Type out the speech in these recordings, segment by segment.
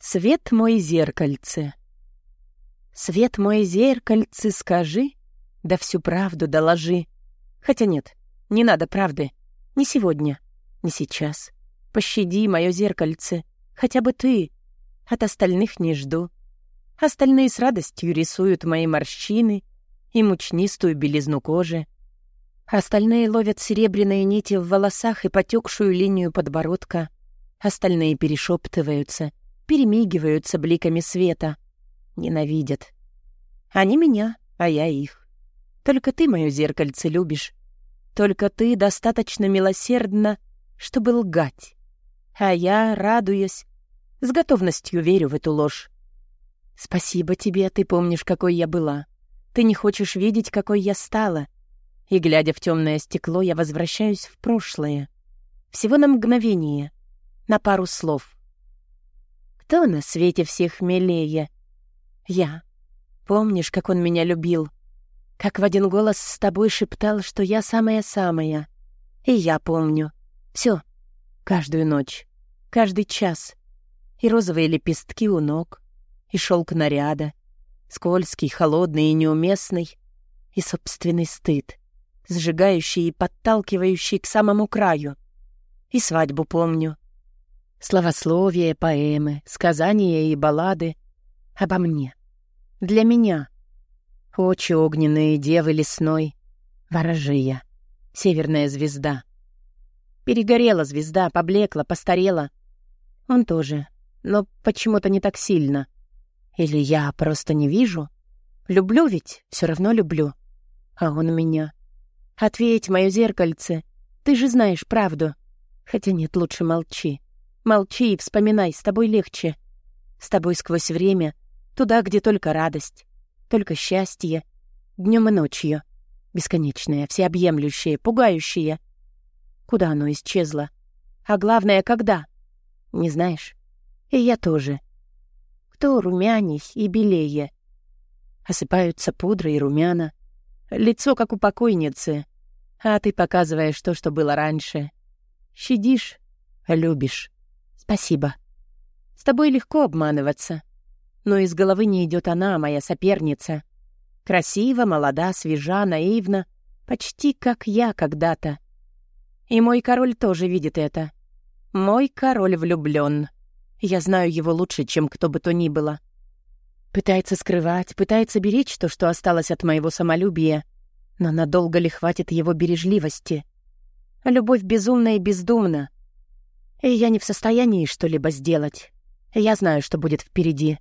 Свет мой зеркальце. Свет мой зеркальце, скажи, да всю правду доложи. Хотя нет, не надо правды. Не сегодня, не сейчас. Пощади мое зеркальце, хотя бы ты. От остальных не жду. Остальные с радостью рисуют мои морщины и мучнистую белизну кожи. Остальные ловят серебряные нити в волосах и потекшую линию подбородка. Остальные перешептываются — перемигиваются бликами света. Ненавидят. Они меня, а я их. Только ты мое зеркальце любишь. Только ты достаточно милосердна, чтобы лгать. А я, радуюсь, с готовностью верю в эту ложь. Спасибо тебе, ты помнишь, какой я была. Ты не хочешь видеть, какой я стала. И, глядя в темное стекло, я возвращаюсь в прошлое. Всего на мгновение, на пару слов — кто на свете всех милее? Я. Помнишь, как он меня любил? Как в один голос с тобой шептал, что я самая-самая. И я помню. Все. Каждую ночь. Каждый час. И розовые лепестки у ног. И шелк наряда. Скользкий, холодный и неуместный. И собственный стыд. Сжигающий и подталкивающий к самому краю. И свадьбу помню. Словословие, поэмы, сказания и баллады обо мне. Для меня. Очи огненные девы лесной, ворожия, северная звезда. Перегорела звезда, поблекла, постарела. Он тоже, но почему-то не так сильно. Или я просто не вижу? Люблю ведь, все равно люблю. А он меня. Ответь, мое зеркальце, ты же знаешь правду. Хотя нет, лучше молчи. Молчи и вспоминай, с тобой легче. С тобой сквозь время, туда, где только радость, только счастье, днем и ночью. Бесконечное, всеобъемлющее, пугающее. Куда оно исчезло? А главное, когда? Не знаешь? И я тоже. Кто румяней и белее? Осыпаются пудра и румяна. Лицо, как у покойницы. А ты показываешь то, что было раньше. Щадишь, любишь. «Спасибо. С тобой легко обманываться. Но из головы не идет она, моя соперница. Красива, молода, свежа, наивна, почти как я когда-то. И мой король тоже видит это. Мой король влюблён. Я знаю его лучше, чем кто бы то ни было. Пытается скрывать, пытается беречь то, что осталось от моего самолюбия. Но надолго ли хватит его бережливости? Любовь безумна и бездумна. И я не в состоянии что-либо сделать. Я знаю, что будет впереди.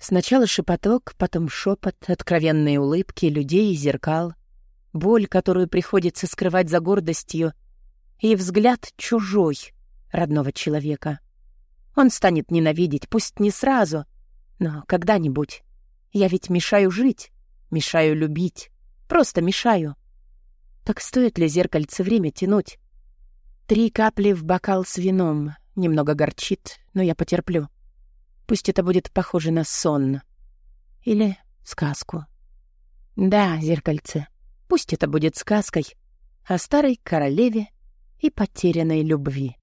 Сначала шепоток, потом шепот, откровенные улыбки людей и зеркал, боль, которую приходится скрывать за гордостью, и взгляд чужой, родного человека. Он станет ненавидеть, пусть не сразу, но когда-нибудь. Я ведь мешаю жить, мешаю любить, просто мешаю. Так стоит ли зеркальце время тянуть? Три капли в бокал с вином. Немного горчит, но я потерплю. Пусть это будет похоже на сон. Или сказку. Да, зеркальце, пусть это будет сказкой о старой королеве и потерянной любви.